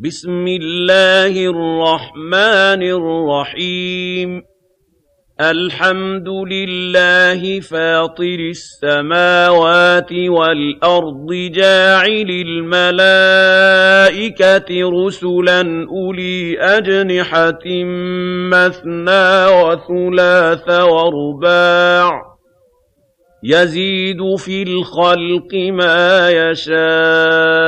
بسم الله الرحمن الرحيم. الحمد لله فاطر السماوات والأرض جاعل الملائكة رسلا أولي أجنحة مثنى وثلاث ورباع. يزيد في الخلق ما يشاء.